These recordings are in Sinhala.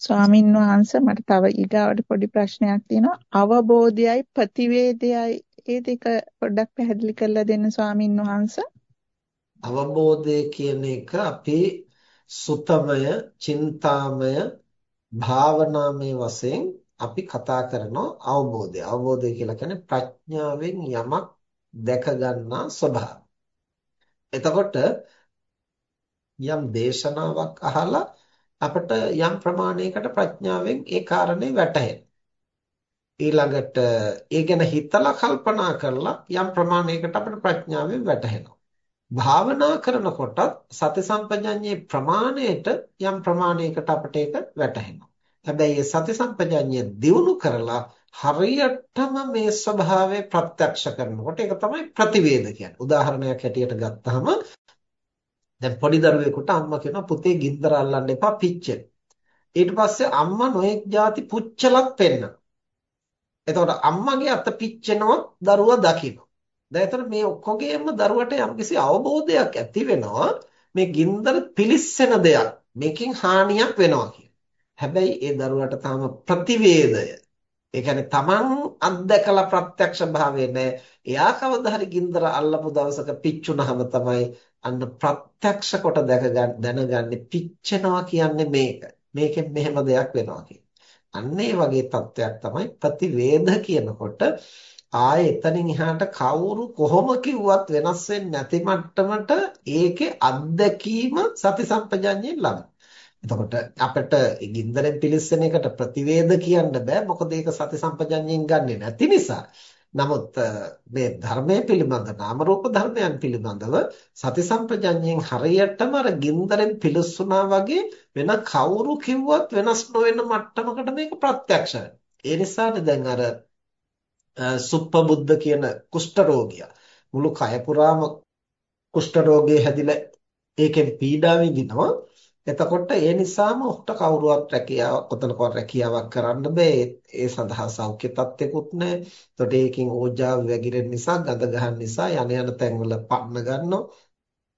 ස්වාමින් වහන්සේ මට තව ඊගාවට පොඩි ප්‍රශ්නයක් තියෙනවා. අවබෝධයයි ප්‍රතිවේදයයි ඒ දෙක පොඩ්ඩක් පැහැදිලි කරලා දෙන්න ස්වාමින් වහන්සේ. අවබෝධය කියන එක අපි සුතමය, චින්තාමය, භාවනාමය වශයෙන් අපි කතා කරන අවබෝධය. අවබෝධය කියලා කියන්නේ ප්‍රඥාවෙන් යමක් දැක ගන්නා ස්වභාවය. එතකොට යම් දේශනාවක් අහලා අපිට යම් ප්‍රමාණයකට ප්‍රඥාවෙන් ඒ කාරණේ වැටහෙනවා. ඊළඟට ඒ ගැන හිතලා කල්පනා කරලා යම් ප්‍රමාණයකට අපිට ප්‍රඥාවෙන් වැටහෙනවා. භාවනා කරනකොටත් සති සම්පජඤ්ඤේ ප්‍රමාණයට යම් ප්‍රමාණයකට අපිට ඒක වැටහෙනවා. හැබැයි මේ සති සම්පජඤ්ඤය දියුණු කරලා හරියටම මේ ස්වභාවය ප්‍රත්‍යක්ෂ කරනකොට ඒක තමයි ප්‍රතිවේද කියන්නේ. උදාහරණයක් හැටියට ගත්තාම දැන් පොඩි දරුවෙකුට අම්මා කියනවා පුතේ ගින්දර අල්ලන්න එපා පිච්චෙන. ඊට පස්සේ අම්මා නොඑක් ಜಾති පුච්චලක් පෙන්නන. එතකොට අම්මගේ අත පිච්චෙනවත් දරුවා දකිනවා. දැන් එතන මේ ඔක්කොගේම දරුවට යම්කිසි අවබෝධයක් ඇති වෙනවා මේ ගින්දර පිලිස්සෙන දෙයක්. මේකෙන් හානියක් වෙනවා කියන. හැබැයි ඒ දරුවට තාම ප්‍රතිවේදය ඒ කියන්නේ තමන් අත්දකලා ප්‍රත්‍යක්ෂ භාවයේ නැහැ. එයා කවදා හරි ගින්දර අල්ලපු දවසක පිච්චුනහම තමයි අන්න ප්‍රත්‍යක්ෂ කොට දැක දැනගන්නේ පිච්චෙනවා කියන්නේ මේක. මේකෙන් මෙහෙම දෙයක් වෙනවා අන්න ඒ වගේ තත්ත්වයක් තමයි ප්‍රතිවේද කියනකොට ආයේ එතනින් එහාට කවුරු කොහොම කිව්වත් වෙනස් වෙන්නේ නැති මට්ටමට ඒකේ අත්දැකීම සති සම්පජඤ්ඤයෙන් ලබන. එතකොට අපිට ගින්දරෙන් පිලිස්සන එකට ප්‍රතිවේද කියන්න බෑ. මොකද ඒක සති සම්පජඤ්ඤයෙන් ගන්නෙ නැති නිසා. නමුත් මේ ධර්මයේ පිළිබඳ නාම රූප ධර්මයන් පිළිබඳව සති සම්පජඤ්ඤයෙන් හරියටම අර ගින්දරෙන් පිලිස්සුනා වගේ වෙන කවුරු කිව්වත් වෙනස් නොවන මට්ටමකට මේක ප්‍රත්‍යක්ෂ ඒ නිසානේ දැන් අර සුප්පබුද්ධ කියන කුෂ්ඨ රෝගියා. මුළු කය පුරාම කුෂ්ඨ රෝගේ හැදිලා ඒකෙන් පීඩා විඳිනවා. එතකොට ඒ නිසාම ඔහුට කවුරුවත් රැකියාවක් කොතනකවත් රැකියාවක් කරන්න බෑ. ඒ සඳහා සෞඛ්‍ය තත්ත්වෙකුත් නැහැ. එතකොට ඒකෙන් ඕජාව වැగిරෙන නිසා, ගඳ ගහන නිසා යන යන තැන්වල පන්න ගන්නවා.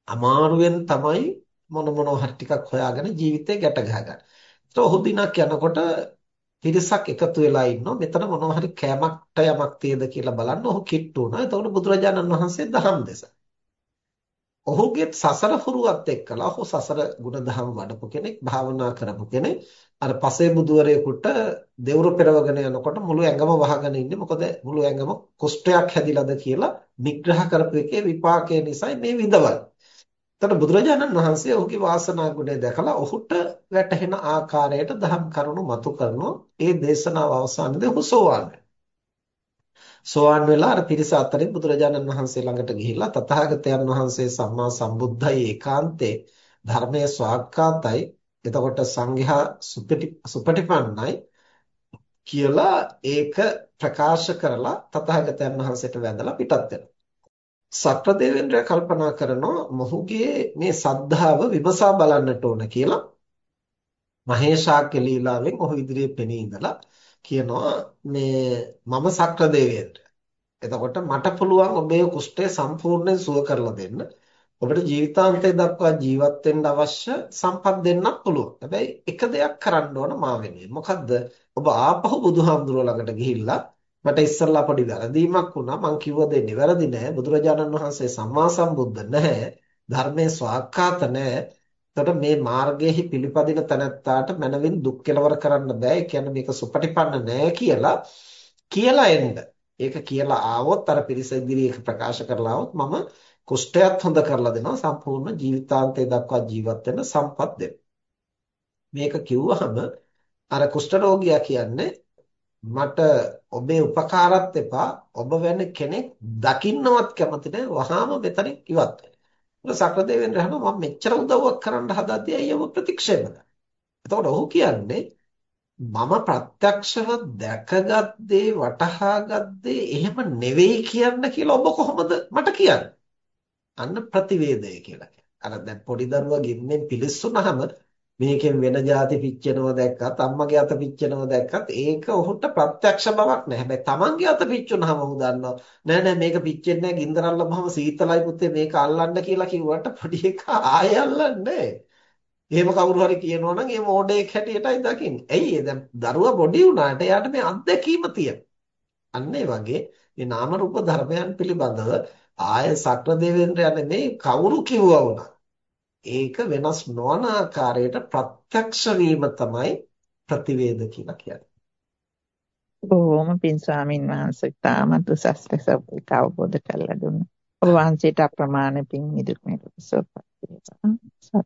අමාරුවෙන් තමයි මොන මොනවා හරි ටිකක් හොයාගෙන ජීවිතේ ගැට ගහගන්න. ඒත් ඔහු දිනක් යනකොට පිරිසක් එකතු වෙලා ඉන්නවා. මෙතන මොනවා හරි කැමක්ට යමක් තියද කියලා බලන්න ඔහු කිට්ටු වුණා. එතකොට බුදුරජාණන් වහන්සේ දහම් දෙසා ඔහුගේ සසර හුරුවත් එක්කලා ඔහු සසර ගුණධම් වඩපු කෙනෙක් භාවනා කරපු කෙනෙක් අර පසේ බුදුවරයෙකුට දෙවුරු පෙරවගෙන යනකොට මුළු ඇඟම වහගෙන ඉන්නේ මොකද මුළු ඇඟම කුෂ්ඨයක් හැදිලාද කියලා නිග්‍රහ කරපු එකේ විපාකය නිසා මේ විඳවල්. එතකොට බුදුරජාණන් වහන්සේ ඔහුගේ වාසනා ගුණය දැකලා ඔහුට වැටහෙන ආකාරයට දහම් කරුණු මතු කරනවා. ඒ දේශනාව අවසානයේදී ඔහු සෝවාන් සෝවාන් වෙලා අර පිරිස අතරින් බුදුරජාණන් වහන්සේ ළඟට ගිහිල්ලා තථාගතයන් වහන්සේ සම්මා සම්බුද්ධයි ඒකාන්තේ ධර්මයේ ස්වාක්කාතයි එතකොට සංඝයා සුපටිපන්නයි කියලා ඒක ප්‍රකාශ කරලා තථාගතයන් වහන්සේට වැඳලා පිටත් වෙනවා. සක්‍රදේවේන්ද්‍රය කල්පනා කරනවා මොහුගේ මේ සද්ධාව විමසා බලන්නට ඕන කියලා මහේශාක්‍ය ලීලාවෙන් ඔහු ඉදිරියේ පෙනී ඉඳලා කියනවා මේ මම සක්‍රදේවයන්ට. එතකොට මට පුළුවන් ඔබේ කුෂ්ඨය සම්පූර්ණයෙන් සුව කරලා දෙන්න. ඔබට ජීවිතාන්තය දක්වා ජීවත් වෙන්න අවශ්‍ය සම්පත් දෙන්නත් පුළුවන්. හැබැයි එක දෙයක් කරන්න ඕන මා වෙනුවෙන්. මොකද්ද? ඔබ ආපහු බුදුහාමුදුරුවෝ ළඟට ගිහිල්ලා මට ඉස්සල්ලා පොඩි වැරදීමක් වුණා. මං කිව්ව දේ නිවැරදි නෑ. බුදුරජාණන් වහන්සේ සම්මා සම්බුද්ධ නැහැ. ධර්මයේ ස්වාක්ඛාත නැහැ. එතකොට මේ මාර්ගයේහි පිළිපදින තැනැත්තාට මනවින් දුක් කෙලවර කරන්න බෑ. ඒ කියන්නේ මේක සුපටිපන්න නෑ කියලා කියලා එන්න. ඒක කියලා ආවොත් අර පිරිස ඉදිරියේ ප්‍රකාශ කරලා ආවොත් මම කුෂ්ඨයත් හොඳ කරලා දෙනවා සම්පූර්ණ ජීවිතාන්තය දක්වා ජීවත් වෙන්න සම්පත් දෙන්න. මේක කිව්වහම අර කුෂ්ඨ රෝගියා කියන්නේ මට ඔබේ උපකාරත් එපා ඔබ වෙන කෙනෙක් දකින්නවත් කැමති නැහැ වහාම මෙතනින් ඉවත් වෙන්න. සක්‍රදේවෙන් රහනවා මම මෙච්චර උදව්වක් කරන්න හදද්දී අයියව ප්‍රතික්ෂේප කරනවා. එතකොට ඔහු කියන්නේ මම ප්‍රත්‍යක්ෂව දැකගත්තේ වටහාගත්තේ එහෙම නෙවෙයි කියන්න කියලා ඔබ කොහොමද මට කියන්නේ? අන්න ප්‍රතිවේදය කියලා කියන්නේ. අර දැන් පොඩි දරුවා ගින්නෙන් පිලිස්සුනහම මේකෙන් වෙන જાති පිච්චෙනවා දැක්කත් අම්මගේ අත පිච්චෙනවා දැක්කත් ඒක ඔහුට ප්‍රත්‍යක්ෂ බවක් නෑ. හැබැයි තමන්ගේ අත පිච්චුනහම ඔහු දන්නවා නෑ නෑ මේක පිච්චෙන්නේ නෑ ගින්දර අල්ලපුවම සීතලයි පුතේ මේක අල්ලන්න කියලා කිව්වට පොඩි එකා ආයෙ අල්ලන්නේ එහෙම කවුරු හරි කියනවා නම් ඒ මෝඩයෙක් හැටියටයි දකින්නේ. ඇයි ඒ දැන් දරුවා පොඩි වුණාට එයාට මේ අත්දැකීම තියෙනවා. අන්න ඒ වගේ මේ නාම රූප ධර්මයන් පිළිබඳව ආය සක්‍ර දෙවෙන්ද්‍රයා නෙමෙයි කවුරු කිව්වා වුණා. ඒක වෙනස් නොවන ආකාරයට ප්‍රත්‍යක්ෂ වීම තමයි ප්‍රතිවේද කියලා කියන්නේ. බොහොම පින් ස්වාමින් වහන්සේ තාමත් උසස් ලෙස අවබෝධ කරලා දුන්නා. ඔබ වහන්සේට අප්‍රමාණ පින් මිදුක් මේ සෝපත් වේවා.